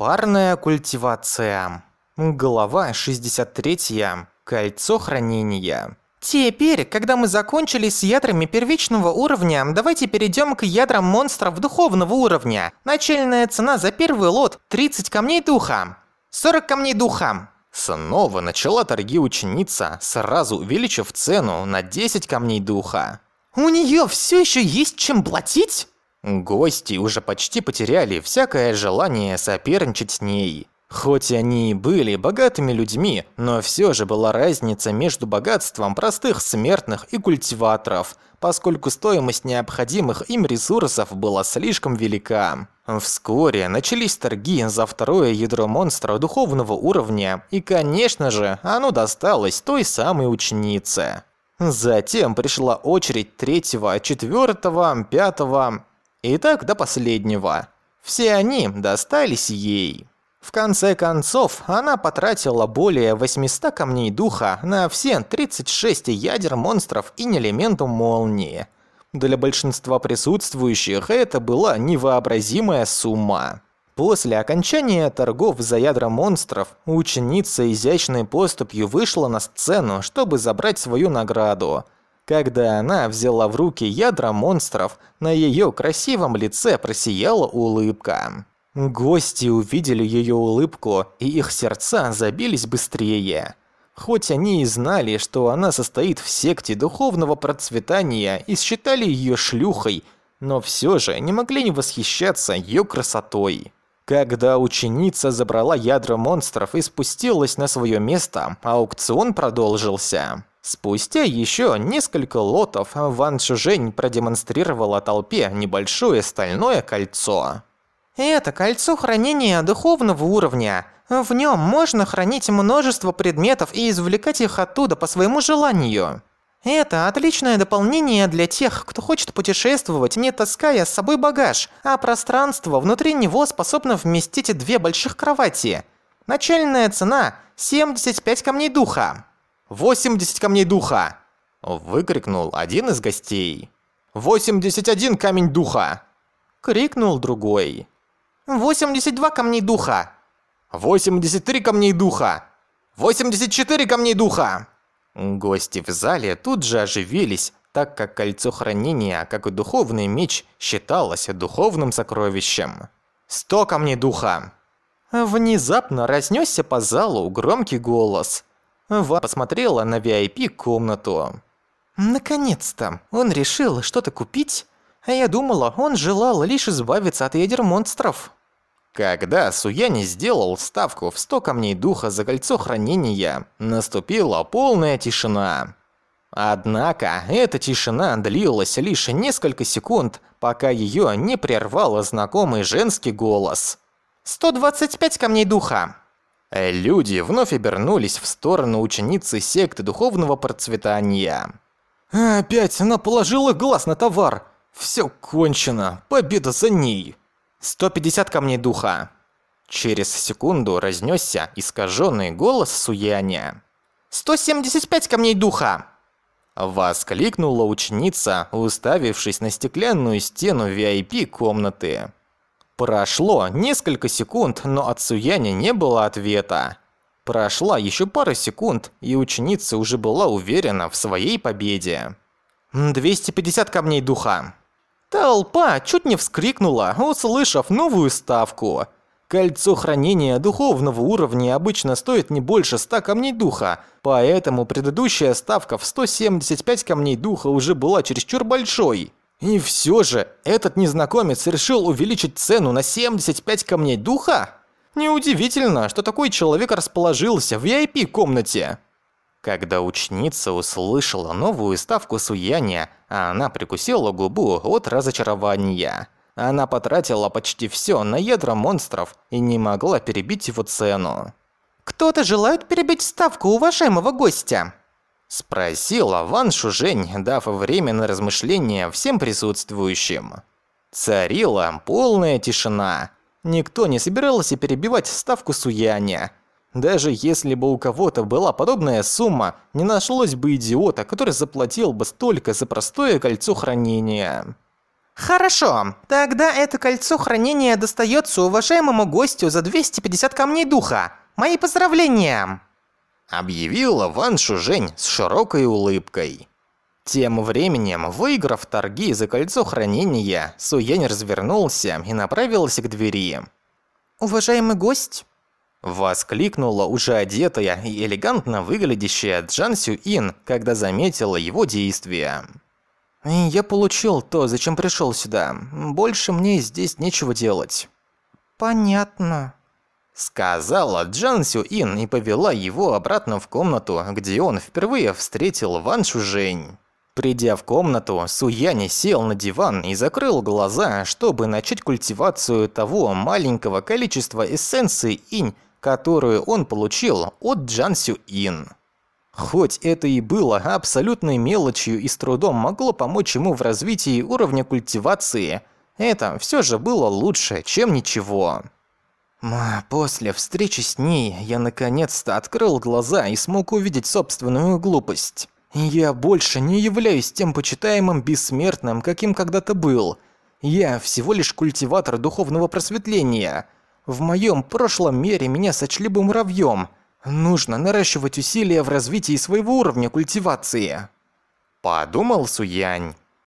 Парная культивация. Глава 63. Кольцо хранения. Теперь, когда мы закончили с ядрами первичного уровня, давайте перейдем к ядрам монстров духовного уровня. Начальная цена за первый лот – 30 камней духа. 40 камней духа. Снова начала торги ученица, сразу увеличив цену на 10 камней духа. У нее все еще есть чем платить? Гости уже почти потеряли всякое желание соперничать с ней. Хоть они и были богатыми людьми, но все же была разница между богатством простых смертных и культиваторов, поскольку стоимость необходимых им ресурсов была слишком велика. Вскоре начались торги за второе ядро монстра духовного уровня, и, конечно же, оно досталось той самой ученице. Затем пришла очередь третьего, четвертого, пятого и так до последнего. Все они достались ей. В конце концов, она потратила более 800 камней духа на все 36 ядер монстров и элементу молнии. Для большинства присутствующих это была невообразимая сумма. После окончания торгов за ядра монстров, ученица изящной поступью вышла на сцену, чтобы забрать свою награду. Когда она взяла в руки ядра монстров, на ее красивом лице просияла улыбка. Гости увидели ее улыбку, и их сердца забились быстрее. Хоть они и знали, что она состоит в секте духовного процветания и считали ее шлюхой, но все же не могли не восхищаться ее красотой. Когда ученица забрала ядра монстров и спустилась на свое место, аукцион продолжился. Спустя еще несколько лотов Ван Шужень продемонстрировала толпе небольшое стальное кольцо. Это кольцо хранения духовного уровня. В нем можно хранить множество предметов и извлекать их оттуда по своему желанию. Это отличное дополнение для тех, кто хочет путешествовать, не таская с собой багаж, а пространство внутри него способно вместить две больших кровати. Начальная цена – 75 камней духа. 80 камней духа! Выкрикнул один из гостей. 81 камень духа! Крикнул другой. 82 камней духа. 83 камней духа. 84 камней духа. Гости в зале тут же оживились, так как кольцо хранения, как и духовный меч, считалось духовным сокровищем. 100 камней духа. Внезапно разнесся по залу громкий голос. Ва посмотрела на VIP-комнату. Наконец-то, он решил что-то купить, а я думала, он желал лишь избавиться от ядер монстров. Когда Суяни сделал ставку в 100 камней духа за кольцо хранения, наступила полная тишина. Однако эта тишина длилась лишь несколько секунд, пока ее не прервал знакомый женский голос. «125 камней духа!» Люди вновь обернулись в сторону ученицы секты духовного процветания. «Опять она положила глаз на товар! Все кончено! Победа за ней!» 150 камней духа. Через секунду разнесся искаженный голос Суяня. 175 камней духа. Воскликнула ученица, уставившись на стеклянную стену VIP-комнаты. Прошло несколько секунд, но от Суяня не было ответа. Прошла еще пара секунд, и ученица уже была уверена в своей победе. 250 камней духа. Толпа чуть не вскрикнула, услышав новую ставку. Кольцо хранения духовного уровня обычно стоит не больше 100 камней духа, поэтому предыдущая ставка в 175 камней духа уже была чересчур большой. И все же, этот незнакомец решил увеличить цену на 75 камней духа? Неудивительно, что такой человек расположился в VIP-комнате. Когда ученица услышала новую ставку Суяня, она прикусила губу от разочарования. Она потратила почти все на ядра монстров и не могла перебить его цену. «Кто-то желает перебить ставку уважаемого гостя?» Спросила Ван Шужень, дав время на размышление всем присутствующим. Царила полная тишина. Никто не собирался перебивать ставку Суяня. Даже если бы у кого-то была подобная сумма, не нашлось бы идиота, который заплатил бы столько за простое кольцо хранения. Хорошо, тогда это кольцо хранения достается уважаемому гостю за 250 камней духа. Мои поздравления! Объявила Ван Шужень с широкой улыбкой. Тем временем, выиграв торги за кольцо хранения, Суянь развернулся и направился к двери. «Уважаемый гость?» Воскликнула уже одетая и элегантно выглядящая Джан Сю Ин, когда заметила его действия. «Я получил то, зачем пришел сюда. Больше мне здесь нечего делать». «Понятно», — сказала Джан Сю Ин и повела его обратно в комнату, где он впервые встретил Ван Шужень. Придя в комнату, Суяни сел на диван и закрыл глаза, чтобы начать культивацию того маленького количества эссенции инь, которую он получил от Джан Сю Ин. Хоть это и было абсолютной мелочью и с трудом могло помочь ему в развитии уровня культивации, это все же было лучше, чем ничего. После встречи с ней я наконец-то открыл глаза и смог увидеть собственную глупость. Я больше не являюсь тем почитаемым бессмертным, каким когда-то был. Я всего лишь культиватор духовного просветления. В моем прошлом мире меня сочли бы муравьем – Нужно наращивать усилия в развитии своего уровня культивации. Подумал Суянь.